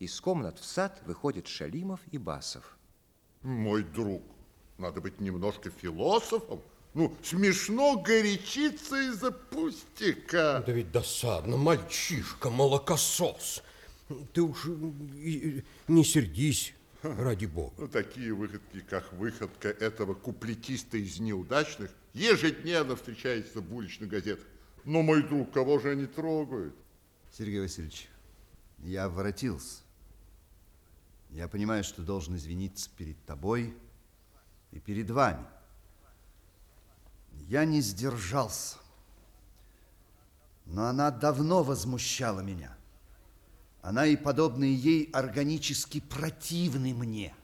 Из комнат в сад выходят Шалимов и Басов. Мой друг, надо быть немножко философом. Ну, смешно горячиться из-за пустяка. Да ведь досадно, мальчишка, молокосос. Ты уж не сердись, ради бога. Ну, такие выходки, как выходка этого куплетиста из неудачных, ежедневно встречаются в уличных газетах. Но, мой друг, кого же они трогают? Сергей Васильевич, я воротился. Я понимаю, что должен извиниться перед тобой и перед вами. Я не сдержался. Но она давно возмущала меня. Она и подобные ей органически противны мне.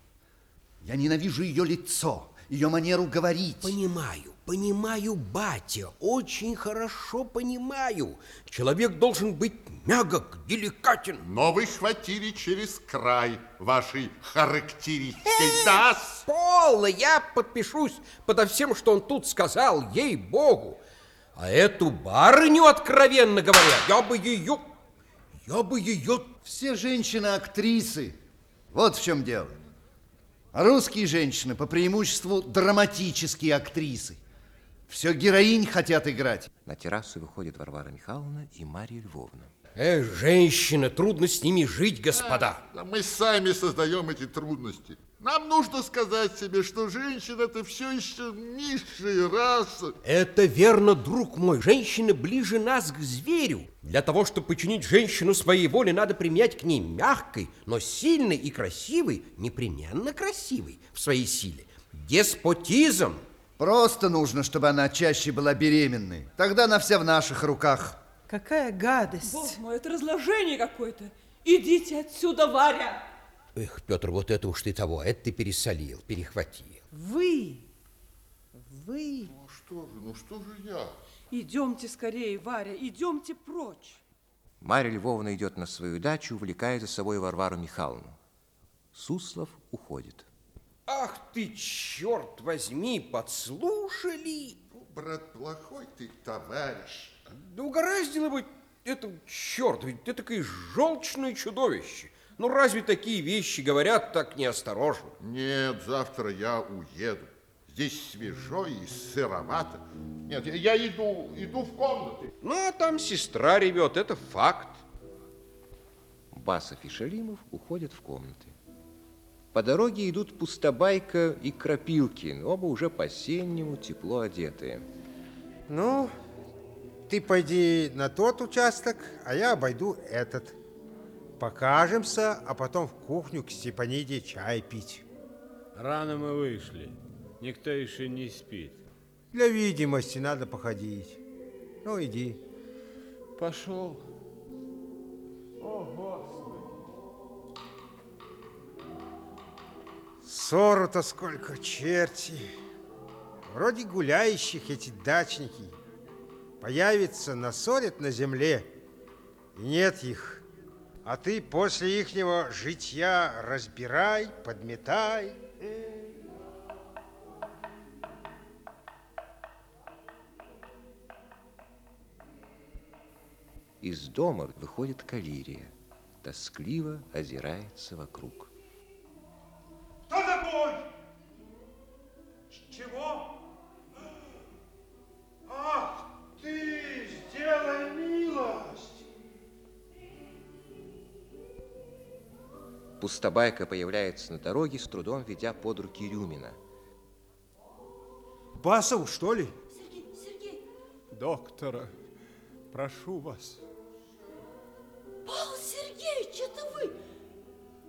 Я ненавижу ее лицо, ее манеру говорить. Понимаю, понимаю, батя, очень хорошо понимаю. Человек должен быть мягок, деликатен. Но вы хватили через край вашей характеристикой. Да, Полно, я подпишусь подо всем, что он тут сказал, ей-богу. А эту барыню, откровенно говоря, я бы ее... Я бы ее... Все женщины актрисы. Вот в чем дело. Русские женщины по преимуществу драматические актрисы. Все героинь хотят играть. На террасу выходит Варвара Михайловна и Марья Львовна. Э, женщины, трудно с ними жить, господа. Да Мы сами создаем эти трудности. Нам нужно сказать себе, что женщина это все еще низшая раса. Это верно, друг мой. Женщина ближе нас к зверю. Для того, чтобы починить женщину своей воле, надо применять к ней мягкой, но сильной и красивой, непременно красивой в своей силе. Деспотизм. Просто нужно, чтобы она чаще была беременной. Тогда она вся в наших руках. Какая гадость. Боже мой, это разложение какое-то. Идите отсюда, Варя. Эх, Петр, вот это уж ты того, это ты пересолил, перехватил. Вы, вы. Ну что же, ну что же я? Идемте скорее, Варя, идемте прочь. Марья Львовна идет на свою дачу, увлекая за собой Варвару Михайловну. Суслов уходит. Ах ты, черт возьми, подслушали. Брат, плохой ты товарищ. Да угораздило бы это, черт, ведь ты такое желчное чудовище. Ну разве такие вещи говорят так неосторожно? Нет, завтра я уеду. Здесь свежо и сыровато. Нет, я- иду, иду в комнаты. Ну, а там сестра ревет, это факт. Басов и Шалимов уходят в комнаты. По дороге идут Пустобайка и Крапилкин, оба уже по-осеннему тепло одетые. Ну, ты пойди на тот участок, а я обойду этот. Покажемся, а потом в кухню к Степаниде чай пить. Рано мы вышли. Никто еще не спит. Для видимости надо походить. Ну, иди. Пошел. Ссору-то сколько, черти. Вроде гуляющих эти дачники. Появятся, насорят на земле. И нет их. А ты после ихнего житья разбирай, подметай. Из дома выходит Калирия. Тоскливо озирается вокруг. Пустобайка появляется на дороге, с трудом ведя под руки Рюмина. Басов, что ли? Доктора, прошу вас. Павел Сергеевич, это вы?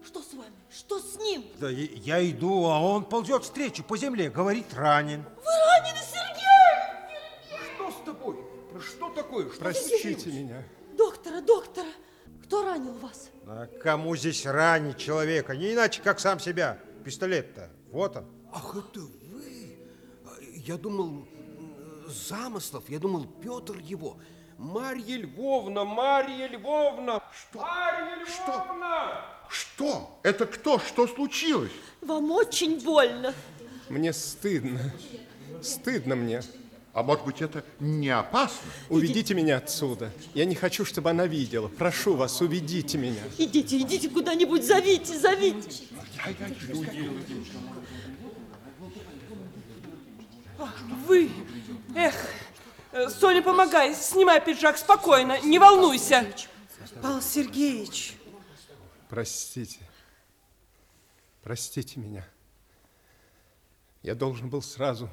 Что с вами? Что с ним? Да я я иду, а он ползет встречу по земле, говорит, ранен. Вы ранены, Сергей! Что с тобой? Что такое? Что Простите меня. Доктора, доктора, кто ранил вас? А кому здесь ранить человека? Не иначе, как сам себя. Пистолет-то, вот он. Ах, это вы? А, Я думал, Замыслов, я думал, Петр его. Марья Львовна, Марья Львовна! Что? Марья Львовна! Что? Это кто? Что случилось? Вам очень больно. Мне стыдно. Стыдно мне. А может быть, это не опасно? Уведите меня отсюда. Я не хочу, чтобы она видела. Прошу вас, уведите меня. Идите, идите куда-нибудь, зовите, зовите. Вы, эх, Соня, помогай, снимай пиджак спокойно, не волнуйся. Павел Сергеевич, Простите. Простите меня. Я должен был сразу.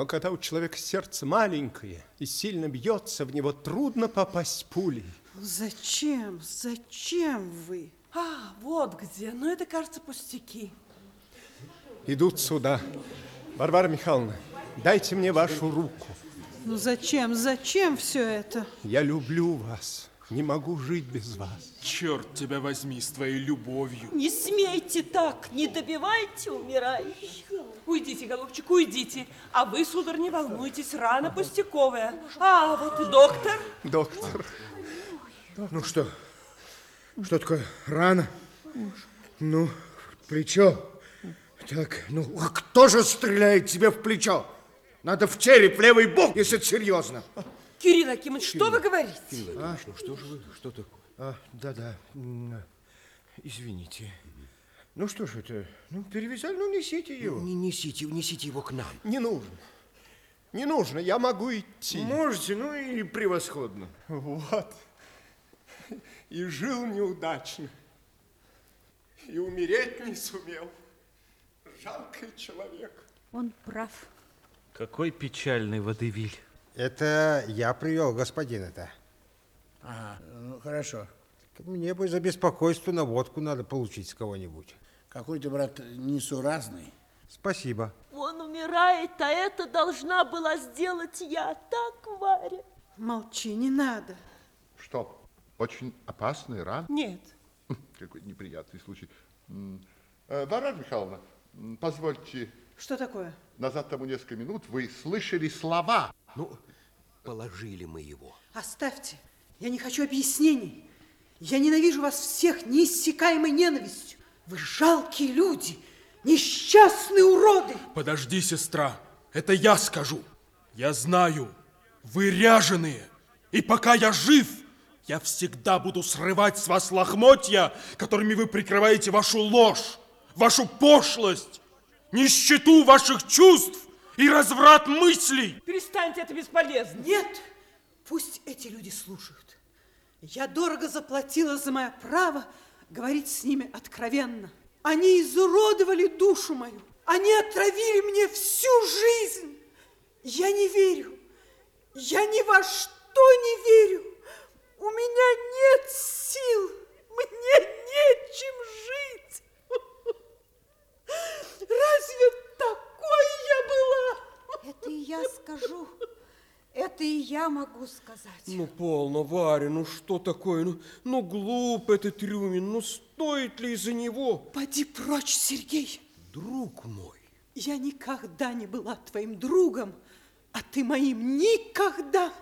Но когда у человека сердце маленькое и сильно бьется, в него трудно попасть пулей. зачем, зачем вы? А, вот где, ну это, кажется, пустяки. Идут сюда. Варвара Михайловна, дайте мне вашу руку. Ну зачем, зачем все это? Я люблю вас. Не могу жить без вас. Черт тебя возьми с твоей любовью. Не смейте так, не добивайте умирающих. Уйдите, голубчик, уйдите. А вы, сударь, не волнуйтесь, рана пустяковая. А, вот и доктор. Доктор, Ну что? Что такое? Рана? Ну, плечо. Так, ну, а кто же стреляет тебе в плечо? Надо в череп, в левый бок, если это серьезно. Кирилл Акимович, что вы говорите? А? Ну что же вы, что такое? А, да-да, извините. Ну что ж это, ну перевязали, ну несите его. Не несите, несите его к нам. не нужно. Не нужно, я могу идти. Можете, ну и превосходно. Вот. И жил неудачно. И умереть не сумел. Жалкий человек. Он прав. Какой печальный водевиль. Это я привел господина-то. Ага, ну хорошо. Мне бы за беспокойство на водку надо получить с кого-нибудь. Какой ты, брат, несуразный. Спасибо. Он умирает, а это должна была сделать я. Так, Варя? Молчи, не надо. Что, очень опасный ран? Нет. Какой неприятный случай. Э, Варвара Михайловна, позвольте, Что такое? назад тому несколько минут вы слышали слова. Ну, положили мы его. Оставьте. Я не хочу объяснений. Я ненавижу вас всех неиссякаемой ненавистью. Вы жалкие люди, несчастные уроды. Подожди, сестра, это я скажу. Я знаю, вы ряженые. И пока я жив, я всегда буду срывать с вас лохмотья, которыми вы прикрываете вашу ложь, вашу пошлость, нищету ваших чувств и разврат мыслей. Перестаньте, это бесполезно. Нет, пусть эти люди слушают. Я дорого заплатила за мое право говорить с ними откровенно. Они изуродовали душу мою. Они отравили мне всю жизнь. Я не верю. Я ни во что не верю. У меня нет сил. Мне нечем жить. Разве такой я была? Это и я скажу. Это и я могу сказать. Ну, полно, Варя, ну что такое? Ну, ну глуп этот Рюмин, ну стоит ли из-за него? Поди прочь, Сергей. Друг мой, Я никогда не была твоим другом, а ты моим никогда.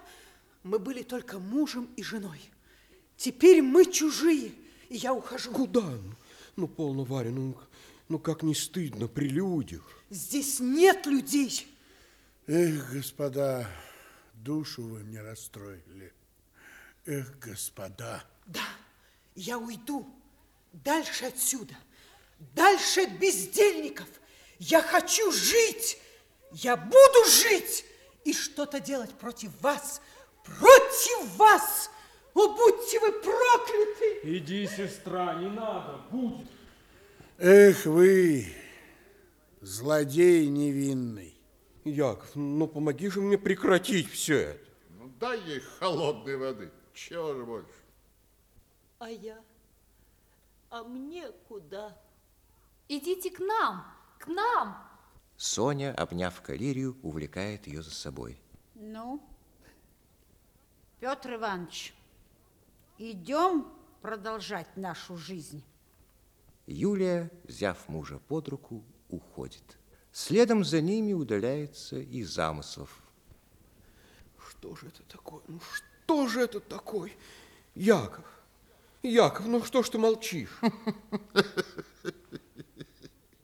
Мы были только мужем и женой. Теперь мы чужие, и я ухожу. куда? Ну, ну полно, Варя, ну, ну как не стыдно при людях. Здесь нет людей. Эх, господа, душу вы мне расстроили. Эх, господа. Да, я уйду дальше отсюда, дальше от бездельников. Я хочу жить, я буду жить и что-то делать против вас, против вас. О, будьте вы прокляты! Иди, сестра, не надо, будет. Эх вы, злодей невинный. Яков, ну помоги же мне прекратить все это. Ну, дай ей холодной воды. Чего же больше? А я? А мне куда? Идите к нам, к нам. Соня, обняв Калерию, увлекает ее за собой. Ну, Петр Иванович, идем продолжать нашу жизнь. Юлия, взяв мужа под руку, уходит. Следом за ними удаляется и Замыслов. Что же это такое? Ну что же это такое? Яков, Яков, ну что ж ты молчишь?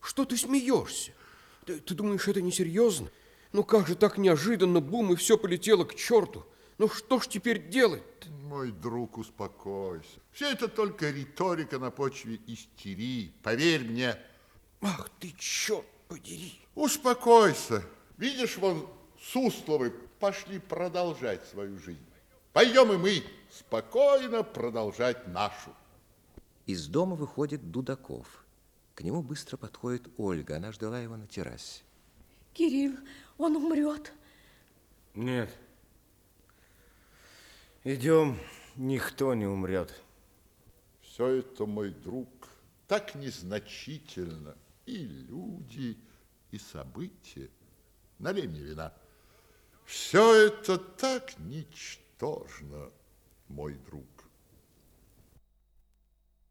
Что ты смеешься? Ты, ты думаешь, это несерьезно? Ну как же так неожиданно, бум, и все полетело к черту? Ну что ж теперь делать Мой друг, успокойся. Все это только риторика на почве истерии. Поверь мне. Ах ты, черт подери. Успокойся. Видишь, вон Сусловы пошли продолжать свою жизнь. Пойдем и мы спокойно продолжать нашу. Из дома выходит Дудаков. К нему быстро подходит Ольга. Она ждала его на террасе. Кирилл, он умрет. Нет. Идем, никто не умрет. Все это, мой друг, так незначительно. И люди, и события. Налей мне вина. Все это так ничтожно, мой друг.